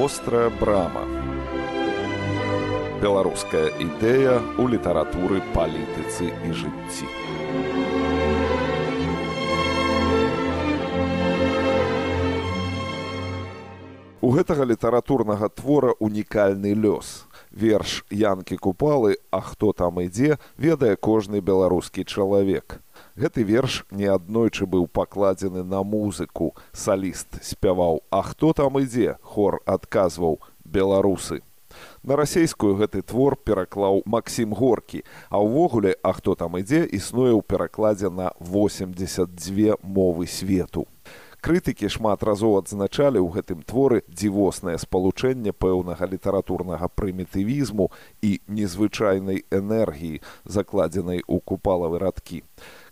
вострая брама. Беларуская ідэя ў літаратуры палітыцы і жыцці. У гэтага літаратурнага твора унікальны лёс. Верш янкі купалы а хто там ідзе? ведае кожны беларускі чалавек гэты верш неаднойчы быў пакладзены на музыку. Саліст спяваў а хто там ідзе хор адказваў беларусы На расейскую гэты твор пераклаў Масім горкі, а ўвогуле, а хто там ідзе, існуе ў перакладзе на 82 мовы свету. Крытыкі шмат разоў адзначалі ў гэтым творы дзівоснае спалучэнне пэўнага літаратурнага прымітывізму і незвычайнай энергіі, закладзенай у купалавы радкі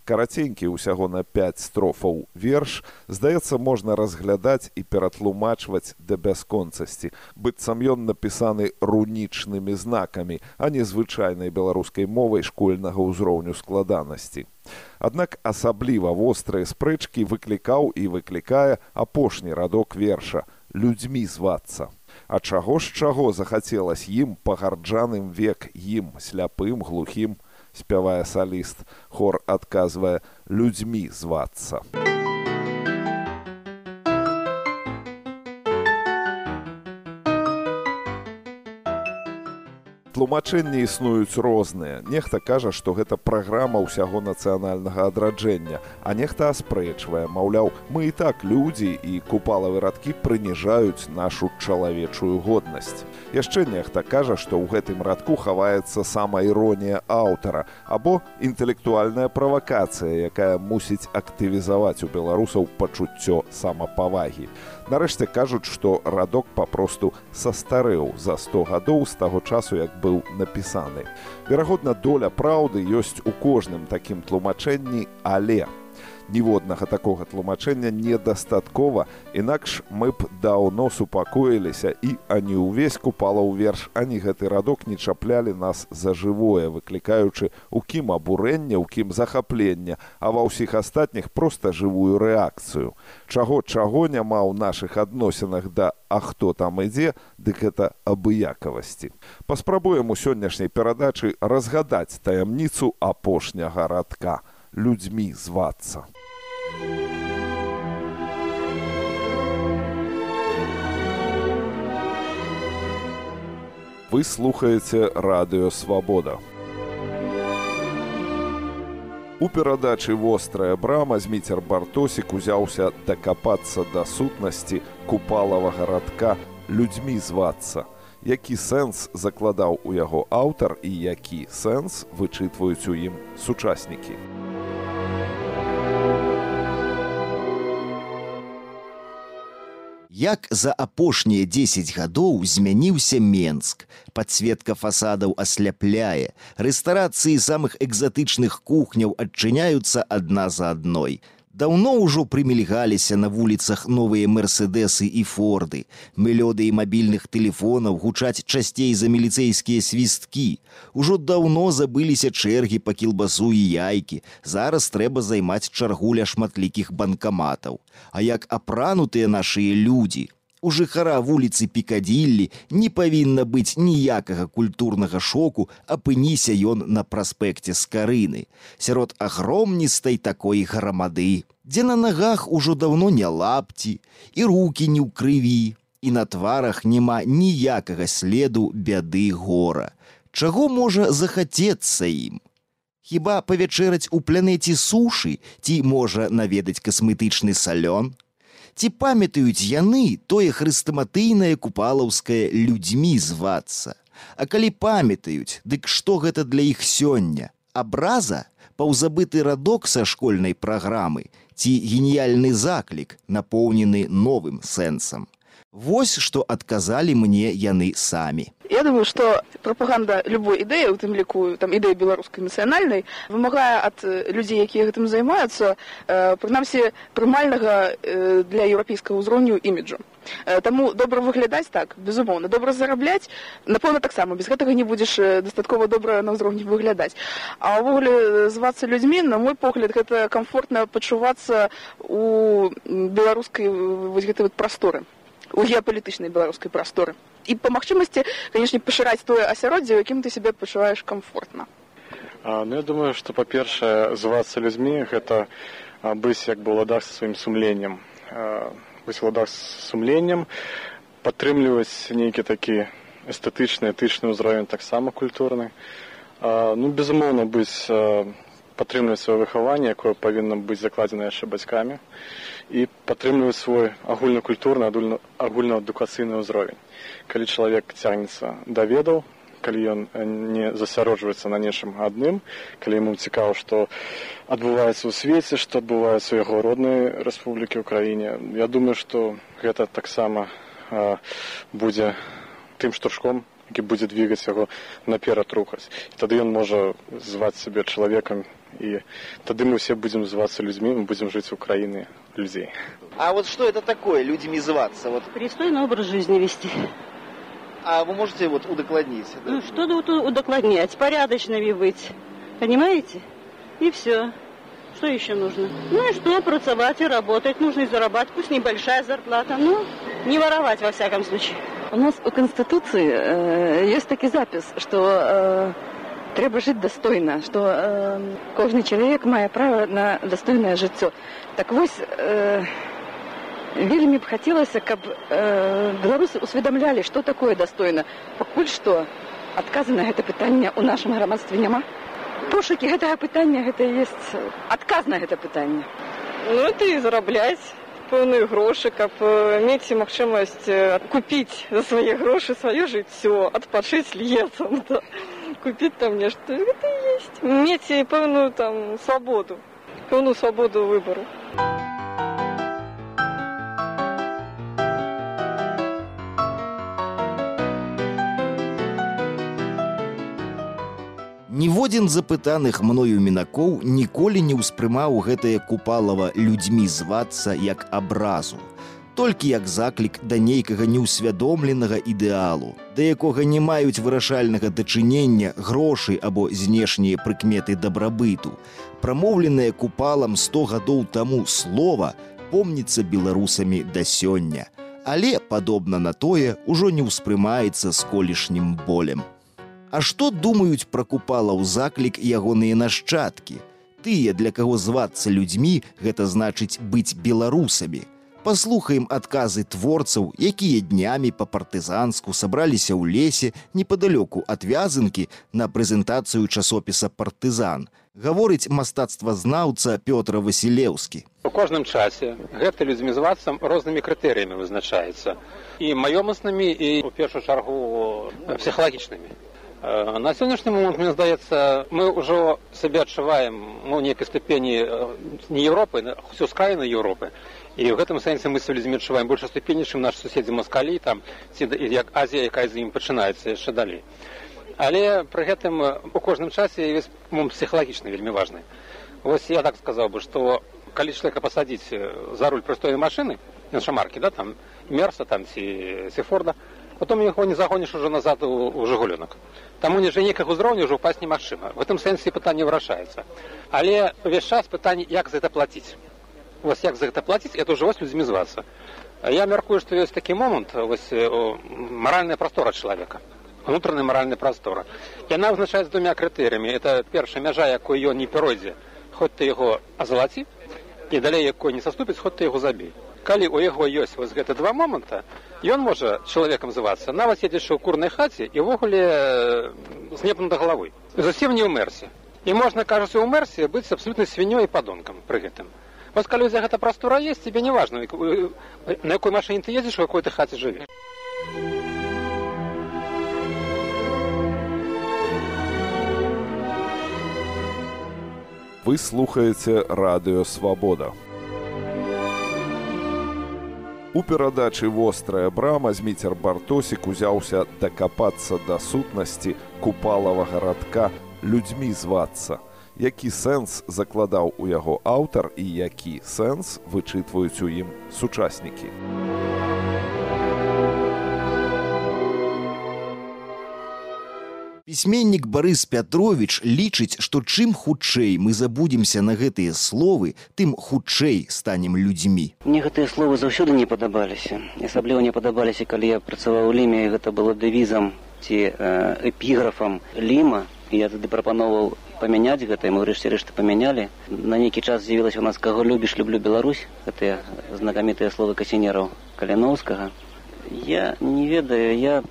караценькі ўсяго на 5 строфаў верш. Здаецца можна разглядаць і ператлумачваць да бясконцасці. Быццам ён напісаны рунічнымі знакамі а не звычайнай беларускай мовай школьнага ўзроўню складанасці. Аднак асабліва вострыя спрэчкі выклікаў і выклікае апошні радок верша людзьмі звацца а чаго ж чаго захацелася ім пагарджаным век ім сляпым глухім спявае саліст хор адказвае людзьмі звацца. Тлумачэнні існуюць розныя. Нехта кажа што гэта праграма ўсяго нацыянальнага адраджэння а нехта аспрэчвае маўляў мы і так людзі і купалавы радкі прыніжаюць нашу чалавечую годнасць. Яшчэ нехта кажа што ў гэтым радку хаваецца сама іронія аўтара або інтэлектуальная правакацыя якая мусіць актывізаваць у беларусаў пачуццё самапавагі нарэшце кажуць што радок папросту састарэў за 100 гадоў з таго часу як быў напісаны. Верагодна, доля праўды ёсць у кожным такім тлумачэнні, але ніводнага такога тлумачэння недастаткова інакш мы б даўно супакоіліся і ані ўвесь купала ў верш ані гэты радок не чаплялі нас за жывое выклікаючы у кім абурэння у кім захаплення а ва ўсіх астатніх проста жывую рэакцыю. Чаго чаго няма ў нашых адносінах да а хто там ідзе дык это абыякавасці. Паспрабуем у сённяшняй перадачы разгадаць таямніцу апошняга радка людзьмі звацца. Вы слухаеце радыё свабода. У перадачы вострая брама зміцер бартосік узяўся дакапацца да сутнасці купалавага радка людзьмі звацца. Які сэнс закладаў у яго аўтар і які сэнс вычытваюць у ім сучаснікі. Як за апошнія 10 гадоў змяніўся Менск. Падсветка фасадаў асляпляе. Рэстарацыі самых экзатычных кухняў адчыняюцца адна за адной. Даўно ўжо прымільгаліся на вуліцах новыя мерседесы і форды. Мелёдыі мабільных тэлефонаў гучаць часцей за міліцэйскія свісткі. Ужо даўно забыліся чэргі па кілбасу і яйкі. Зараз трэба займаць чаргу ля шматлікіх банкаматаў. А як апранутыя нашыя людзі, У жыхара вуліцы пікадзіллі не павінна быць ніякага культурнага шоку, апыніся ён на праспекце скарыны, сярод агромністай такой грамады, дзе на нагах ужо даўно не лапці, і руки не ў крыві, і на тварах няма ніякага следу бяды гора. Чаго можа захацецца ім? Хіба павячэраць у планеце сушы ці можа наведаць касметычны салён, ці памятаюць яны тое хрыстаматыйнае купалаўскае людзьмі звацца. А калі памятаюць, дык што гэта для іх сёння? Абраза, паўзабыты радок са школьнай праграмы ці геніяльны заклік, напоўнены новым сэнсам. Вось што адказалі мне яны самі. Я думаю, што прапаганда любой ідэі, у тым ліку там ідэі беларускай нацыянальнай вымагае ад людзей, якія гэтым займаюцца э, прынамсі прымальнага э, для еўрапейскага ўзроўню іміджу. Э, Таму добра выглядаць так, безумоўна, добра зарабляць, напэўна, таксама без гэтага не будзеш дастаткова добра на ўзроўні выглядаць. А ўвогуле звацца людзьмі, на мой погляд, гэта камфортна пачувацца у беларускай вось гэтай вот прасторы у геапалітычнай беларускай прасторы і па магчымасці канешне пашыраць тое асяроддзе якім ты сябе пачуваеш комфортна а, ну я думаю что па-першае звацца людзьмі гэта быць як бы ладах са сваім сумленнем быць ладах сумленнем падтрымліваць нейкі такі эстэтычны этычны ўзровень таксама культурны ну безумоўна быць падтрымліваць сваё выхаванне якое павінна быць закладзена яшчэ бацькамі і падтрымліваць свой агульнакультурны агульнаадукацыйны ўзровень калі чалавек цягнецца да ведаў калі ён не засяроджваецца на нечым адным калі яму цікава што адбываецца ў свеце што адбываецца ў яго роднай рэспублікі ў краіне я думаю што гэта таксама будзе тым штуршком які будзе двигаць яго наперад рухаць тады ён можа зваць сябе чалавекам і тады мы все будем звацца людзьмі мы будем жыць у краіны людзей а вот что это такое людьми звацца вот пристойный образ жизни вести. А вы можете вот удокладнить да? ну что тут удокладнять порядочными быть. Понимаете? И все что еще нужно? Ну и что? Працавать и работать. Нужно и зарабатывать. Пусть небольшая зарплата ну не воровать во всяком случае. У нас у Конституции э, есть таки запись, что э, треба жить достойно, что э, каждый человек мае право на достойное жыццё. Так вось э, вельмі б хацелася, каб э, беларусы усведамлялі, што такое достойно. Пакуль што адказы на гэта пытанне ў нашым грамадстве няма. Пошукі гэтага пытання гэта есть адказ на гэта пытанне. Ну ты і зарабляць пэўныя грошы каб мець магчымасць купіць за свае грошы сваё жыццё адпачыць летом да. Купіць там нешта гэта есть. Мець пэўную там свабоду пэўную свабоду выбару Ніводзін запытаных мною мінакоў ніколі не ўспрымаў гэтае купалава людзьмі звацца як абразу. Толькі як заклік да нейкага неўсвядомленага ідэалу, да якога не маюць вырашальнага дачынення грошай або знешнія прыкметы дабрабыту. Прамоўленае купалам 100 гадоў таму слова помніцца беларусамі да сёння. Але, падобна на тое, ужо не ўспрымаецца з колішнім болем. А што думаюць пра купала ў заклік ягоныя нашчадкі? Тыя, для каго звацца людзьмі, гэта значыць быць беларусамі. Паслухаем адказы творцаў, якія днямі па-партызанску сабраліся ў лесе непадалёку ад вязанкі на прэзентацыю часопіса партызан. Гаворыць мастацтвазнаўца Пётра Васілеўскі. У кожным часе гэта людзьмі звацца рознымі крытэрыямі вызначаецца і маёмаснымі і у першую чаргу псіхалагічнымі. На сённяшні момант мне здаецца мы ўжо сабе адчуваем ну, нейкай ступені не Еўропы ўсё з краіны Еўропы і ў гэтым сэнсе мы людзьмі адчуваем больш ступені чым наш суседзі маскалі там ці як Азія якая з ім пачынаецца яшчэ далей але пры гэтым у кожным часе весь псіхалагічна вельмі важны вось я так сказаў бы што калі чалавека пасадзіць за руль прыстойнай машыны наша маркі да там мерса там ці сефорда потом яго не загоніш уже назад у, жыгуленак Таму ніжэй некага ўзроўню ўжо ўпасть немагчыма. В этом сэнсе пытанне вырашаецца. Але ўвесь час пытанне, як за гэта плаціць. Вось як за гэта плаціць, это ўжо вось людзьмі звацца. Я мяркую, што ёсць такі момант вось, маральная прастора чалавека унутраная маральная прастора. Яна вызначаецца двумя крытэрыямі. Это першая мяжа, якой ён не перайдзе, хоць ты яго азалаці і далей якой не саступіць, хоць ты яго забей калі у яго ёсць вось гэта два моманта ён можа чалавекам звацца нават едзячы ў курнай хаце і ўвогуле з небам да галавы зусім не ў мерсе і можна кажуць у мерсе быць абсолютна свінёй і падонкам пры гэтым вось калі за гэта прастора есть тебе не важно на якой машыне ты едзеш у якой ты хаце жывеш Вы слухаеце радыё свабода. У перадачы вострая брама зміцер бартосік узяўся дакапацца да сутнасці купалава гарадка людзьмі звацца. Які сэнс закладаў у яго аўтар і які сэнс вычытваюць у ім сучаснікі. Пісьменнік Барыс Пятровіч лічыць, што чым хутчэй мы забудземся на гэтыя словы, тым хутчэй станем людзьмі. Мне гэтыя словы заўсёды не падабаліся. Асабліва не падабаліся, калі я працаваў у ліме, гэта было дэвізам ці э, эпіграфам ліма. Я тады прапановаў памяняць гэта мы ўрэшце рэшты памянялі. На нейкі час з'явілася у нас каго любіш, люблю Беларусь, гэтыя знакамітыя словы касінераў каляноўскага. Я не ведаю, я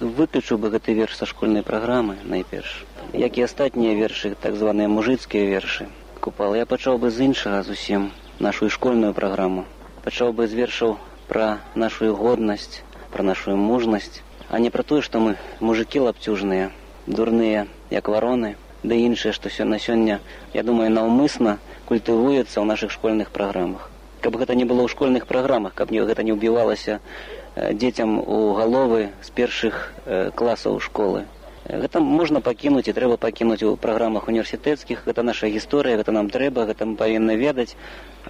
выключыў бы гэты верш са школьнай праграмы найперш. Як і астатнія вершы, так званыя мужыцкія вершы. Купал я пачаў бы з іншага зусім нашу школьную праграму. Пачаў бы з вершаў пра нашу годнасць, пра нашу мужнасць, а не пра тое, што мы мужикі лапцюжныя, дурныя, як вароны, да іншае, што сёння сёння, я думаю, наўмысна культывуецца ў нашых школьных праграмах. Каб гэта не было ў школьных праграмах, каб гэта не ўбівалася дзецям у галовы з першых класаў школы. Гэта можна пакінуць і трэба пакінуць у праграмах універсітэцкіх, гэта наша гісторыя, гэта нам трэба, гэта мы павінны ведаць,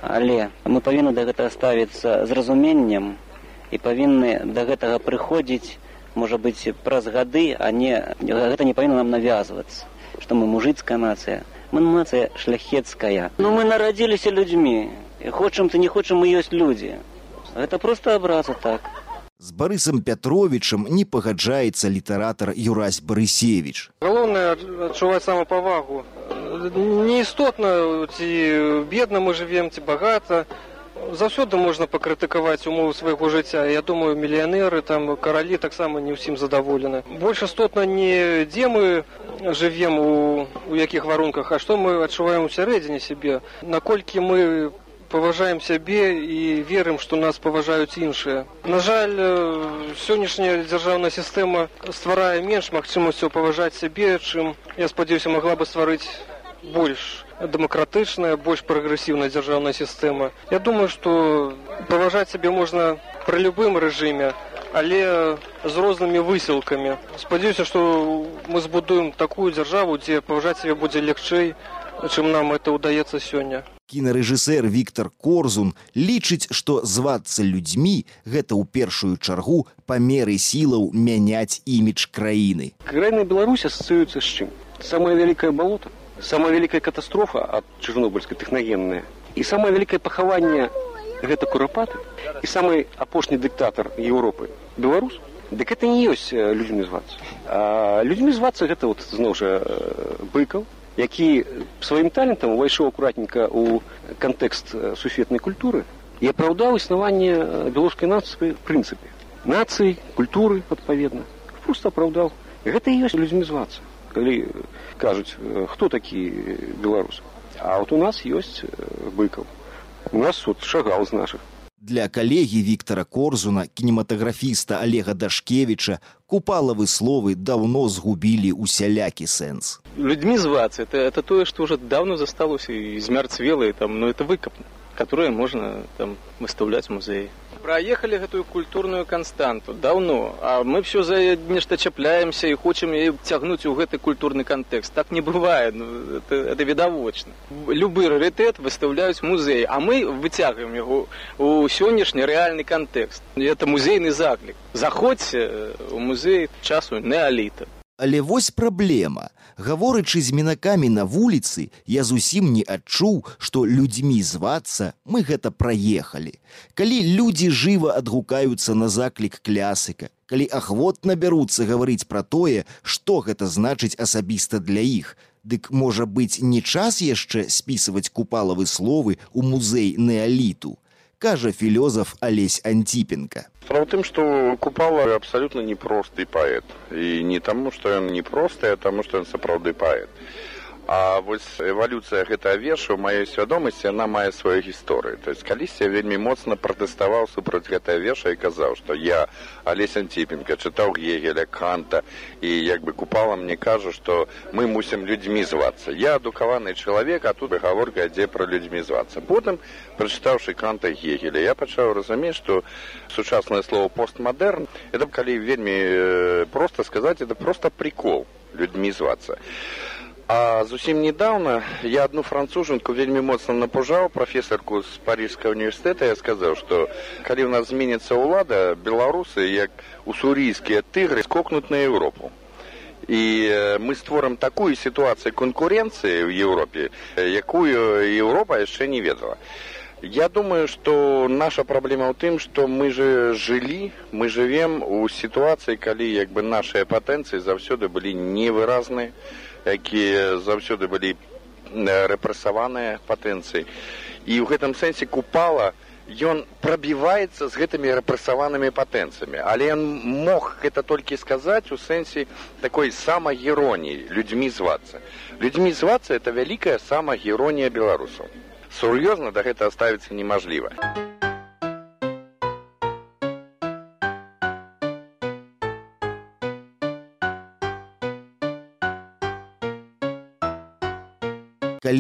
але мы павінны да гэтага ставіцца з разуменнем і павінны да гэтага прыходзіць, можа быць праз гады, а не гэта не павінна нам навязвацца, што мы мужыцкая нацыя. Мы нацыя шляхецкая. Ну мы нарадзіліся людзьмі. Хочам ты не хочам мы ёсць людзі. Гэта проста абраза так. З барысам пятровічам не пагаджаецца літаратар юрась барысевич галоўнае адчуваць самапавагу неістотна ці бедна мы жывем ці багата заўсёды можна пакрытыкаваць умовы свайго жыцця. Я думаю мільянеры там каралі таксама не ўсім задаволены. Больш істотна не дзе мы жывем у, у якіх варунках а што мы адчуваем у сярэдзіне сябе. Наколькі мы паважаем сябе і верым, што нас паважаюць іншыя. На жаль, сённяшняя дзяржаўная сістэма стварае менш магчымасцяў паважаць сябе, чым я спадзяюся, магла бы стварыць больш дэмакратычная, больш прагрэсіўная дзяржаўная сістэма. Я думаю, што паважаць сябе можна пры любым рэжыме, але з рознымі высілкамі. Спадзяюся, што мы збудуем такую дзяржаву, дзе паважаць сябе будзе лягчэй, чым нам это ўдаецца сёння кінарэжысэр Віктор Корзун лічыць, што звацца людзьмі гэта ў першую чаргу па меры сілаў мяняць імідж краіны. Краіна Беларусь асацыюецца з чым? Самае вялікае балота, самая вялікая катастрофа ад чырнобыльскай тэхнагенная і самае вялікае пахаванне гэта курапаты і самы апошні дыктатар Еўропы беларус дык это не ёсць людзьмі звацца людзьмі звацца гэта вот зноў жа быкаў які сваім талентам увайшоў акуратненька ў кантэкст сусветнай культуры і апраўдаў існаванне беларускай нацыі прынцыпе нацыі культуры адпаведна просто апраўдаў гэта і ёсць людзьмі звацца калі кажуць хто такі беларус а вот у нас ёсць быкаў у нас суд шагал з наших. Для калегі Віктора Корзуна, кінематаграфіста Олега Дашкевіча, купалавы словы даўно згубілі усялякі сэнс. Людзьмі звацца это, это тое, што ўжо даўно засталося і змярцвела там ну это выкапна, которое можна там выставляць музеі праехалі гэтую культурную канстанту даўно а мы все за нешта чапляемся і хочам яе цягнуць у гэты культурны кантэкст так не бывае ну, это, это відавочна любы рарытэт выставляюць музей а мы выцягваем яго у сённяшні рэальны кантэкст это музейны заклік заходзьце у музей часу неаліта Але вось праблема. Гаворычы з мінакамі на вуліцы, я зусім не адчуў, што людзьмі звацца мы гэта праехалі. Калі людзі жыва адгукаюцца на заклік клясыка, калі ахвотна бяруцца гаварыць пра тое, што гэта значыць асабіста для іх, Дык можа быць не час яшчэ спісваць купалавы словы ў музей неаліту кажа філёзаф алесь антипенко. Справа тым што купала абсалютна непросты паэт і не таму што ён непросты а таму што ён сапраўды паэт А вось эвалюцыя гэтага верша ў маёй свядомасці яна мае сваю гісторыю. То есть калісьці я вельмі моцна пратэставаў супраць гэтага верша і казаў, што я Алесь Антипенко чытаў Гегеля канта і як бы купала мне кажа, што мы мусім людзьмі звацца. Я адукаваны чалавек, а тут гаворка ідзе пра людзьмі звацца. Потым прачытаўшы канта Гегеля, я пачаў разумець, што сучаснае слово постмадэрн это калі вельмі проста сказаць это просто прикол людзьмі звацца. А зусім недавно я одну францужанку вельмі моцна напужаў прафесарку з парижскага універсітэта. Я сказаў што калі ў нас зменіцца ўлада беларусы як уссурійскія тыгры скокнуць на еўропу. І мы створым такую сітуацыю канкурэнцыі ў Еўропе, якую Еўропа яшчэ не ведала. Я думаю, что наша проблема ў тым, што мы же жылі, мы живем у сітуацыі, калі як бы нашыя патэнцыі заўсёды былі невыразныя, якія заўсёды былі рэпрэсаваныя патэнцыі. І ў гэтым сэнсе купала ён прабіваецца з гэтымі рэпрэсаванымі патэнцыямі. Але ён мог гэта толькі сказаць у сэнсе такой самагероніі людзьмі звацца. Людзьмі звацца это вялікая самагеронія беларусаў сур'ёзна да гэтага ставіцца немажліва.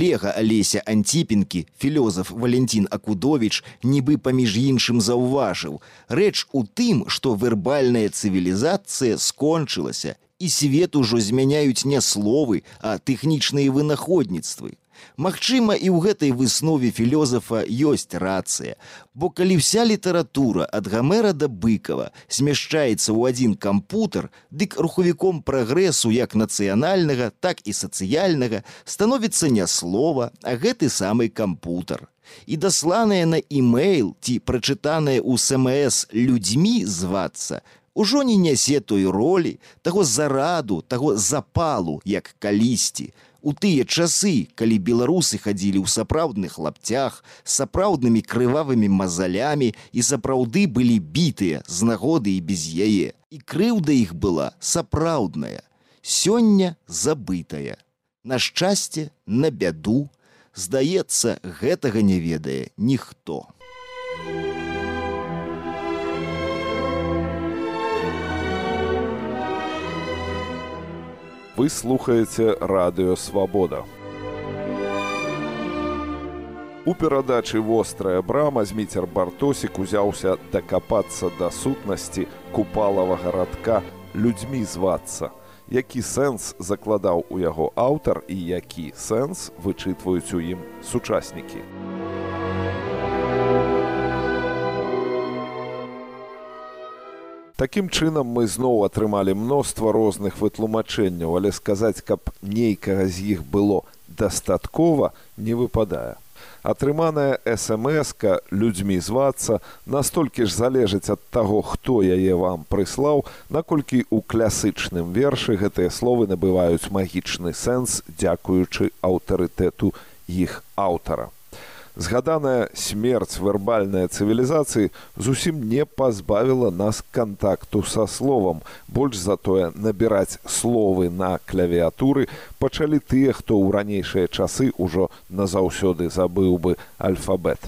Калега алеся анціпінкі філёзаф валентин акудович нібы паміж іншым заўважыў рэч у тым што вербальная цывілізацыя скончылася і свет ужо змяняюць не словы а тэхнічныя вынаходніцтвы Магчыма, і ў гэтай выснове філёзафа ёсць рацыя, бо калі вся літаратура ад гамера да быкава змяшчаецца ў адзін кампутер, дык рухавіком прагрэсу як нацыянальнага, так і сацыяльнага становіцца не слова, а гэты самы кампутер. І дасланае на імейл ці прачытанае ў СМС людзьмі звацца, ужо не нясе той ролі, таго зараду, таго запалу, як калісьці, у тыя часы, калі беларусы хадзілі ў сапраўдных лапцях, сапраўднымі крывавымі мазалямі і сапраўды былі бітыя з нагоды і без яе. І крыўда іх была сапраўдная, сёння забытая. На шчасце, на бяду, здаецца, гэтага не ведае ніхто. Вы слухаеце радыё свабода. У перадачы вострая брама зміцер бартосік узяўся дакапацца да сутнасці купалавага радка людзьмі звацца. Які сэнс закладаў у яго аўтар і які сэнс вычытваюць у ім сучаснікі. Такім чынам мы зноў атрымалі мноства розных вытлумачэнняў, але сказаць, каб нейкага з іх было дастаткова не выпадае. Атрыманая смска людзьмі звацца настолькі ж залежыць ад таго, хто яе вам прыслаў, наколькі ў класычным вершы гэтыя словы набываюць магічны сэнс, дзякуючы аўтарытэту іх аўтара згаданая смерць вербальнай цывілізацыі зусім не пазбавіла нас кантакту са словам. Больш затое набіраць словы на клавіатуры пачалі тыя хто ў ранейшыя часы ўжо назаўсёды забыў бы альфабет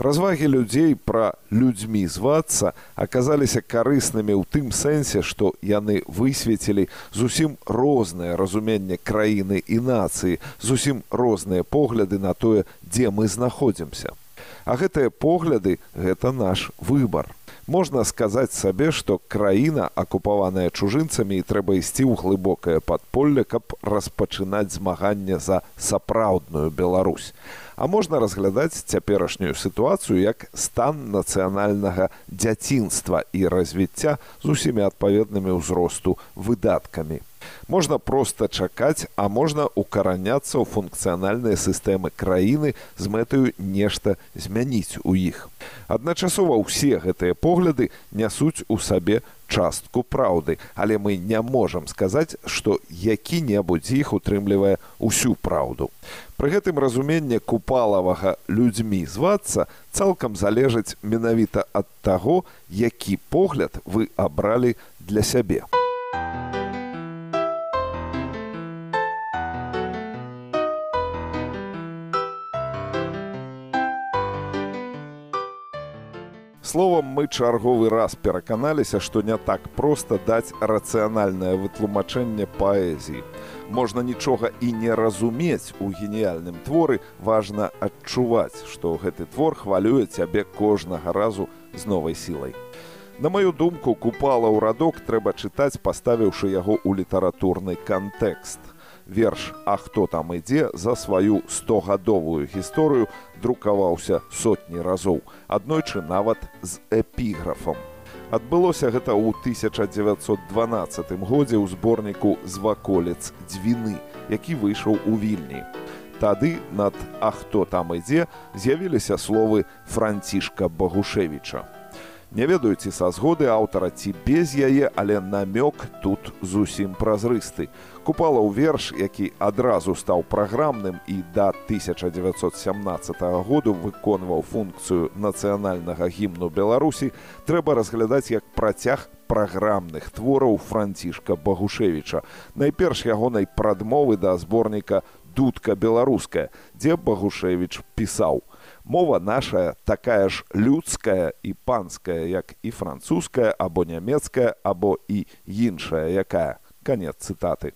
развагі людзей пра людзьмі звацца аказаліся карыснымі ў тым сэнсе што яны высветілі зусім рознае разуменне краіны і нацыі зусім розныя погляды на тое дзе мы знаходзімся. А гэтыя погляды гэта наш выбар можна сказаць сабе што краіна акупаваная чужынцамі і трэба ісці ў глыбокае падполле каб распачынаць змаганне за сапраўдную беларусь а можна разглядаць цяперашнюю сітуацыю як стан нацыянальнага дзяцінства і развіцця з усімі адпаведнымі ўзросту выдаткамі. Можна проста чакаць, а можна укараняцца ў функцыянальныя сістэмы краіны з мэтаю нешта змяніць у іх. Адначасова ўсе гэтыя погляды нясуць у сабе частку праўды, але мы не можам сказаць, што які-небудзь іх утрымлівае ўсю праўду. Пры гэтым разуменне купалавага людзьмі звацца цалкам залежыць менавіта ад таго, які погляд вы абралі для сябе. Словам, мы чарговы раз пераканаліся, што не так проста даць рацыянальнае вытлумачэнне паэзіі. Можна нічога і не разумець у геніяльным творы, важна адчуваць, што гэты твор хвалюе цябе кожнага разу з новай сілай. На маю думку, купала ў радок трэба чытаць, паставіўшы яго ў літаратурны кантэкст верш а хто там ідзе за сваю стогадовую гісторыю друкаваўся сотні разоў аднойчы нават з эпіграфам Адбылося гэта ў 1912 годзе ў зборніку з ваколец дзвіны, які выйшаў у вільні. Тады над А хто там ідзе з'явіліся словы францішка Багушевіча. Не ведаю, ці са згоды аўтара ці без яе, але намёк тут зусім празрысты. Купала ў верш, які адразу стаў праграмным і да 1917 году выконваў функцыю нацыянальнага гімну Беларусі, трэба разглядаць як працяг праграмных твораў францішка Багушевіча. Найперш ягонай прадмовы да зборніка дудка беларуская, дзе Багушевіч пісаў: мова наша такая ж людская і панская як і французская або нямецкая або і іншая якая. Канец цытаты.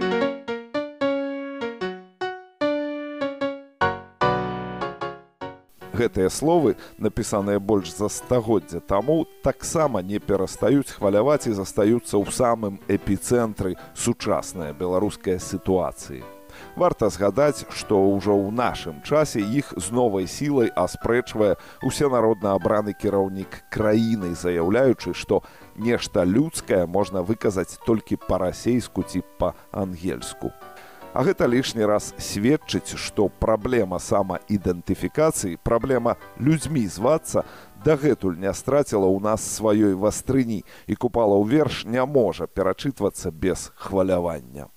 Гэтыя словы напісаныя больш за стагоддзя таму таксама не перастаюць хваляваць і застаюцца ў самым эпіцэнтры сучаснай беларускай сітуацыі Варта згадаць, што ўжо ў нашым часе іх з новай сілай аспрэчвае усенародна абраны кіраўнік краіны, заяўляючы, што нешта людскае можна выказаць толькі па-расейску ці па-ангельску. А гэта лішні раз сведчыць, што праблема самаідэнтыфікацыі, праблема людзьмі звацца, дагэтуль не страціла ў нас сваёй вастрыні і купала ў верш не можа перачытвацца без хвалявання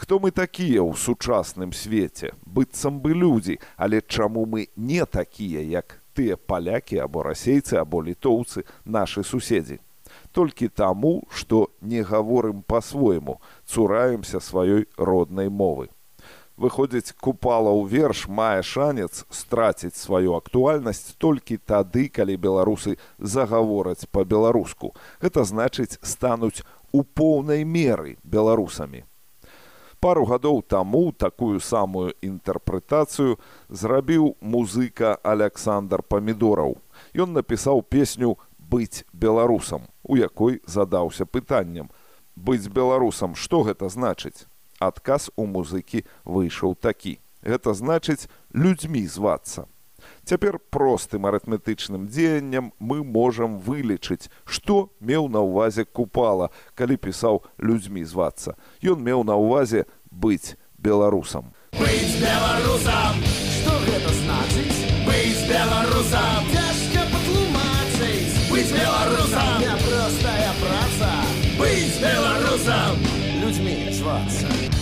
хто мы такія ў сучасным свеце? Быццам бы людзі. Але чаму мы не такія як тыя палякі або расейцы або літоўцы нашы суседзі? Толькі таму што не гаворым па-свойму цураемся сваёй роднай мовы. Выходзіць купала ў верш мае шанец страціць сваю актуальнасць толькі тады калі беларусы загавораць па-беларуску. Гэта значыць стануць у поўнай меры беларусамі пару гадоў таму такую самую інтэрпрэтацыю зрабіў музыка александр памідораў. Ён напісаў песню быць беларусам у якой задаўся пытаннем. Быць беларусам што гэта значыць? Адказ у музыкі выйшаў такі. Гэта значыць людзьмі звацца Цяпер простым арыфметычным дзеяннем мы можам вылічыць, што меў на ўвазе купала, калі пісаў людзьмі звацца. Ён меў на ўвазе быць беларусам. Быць беларусам! Што гэта значыць? Быць беларусам! Цяжка патлумачыць! Быць беларусам! Няпростая праца! Быць беларусам! Людзьмі звацца!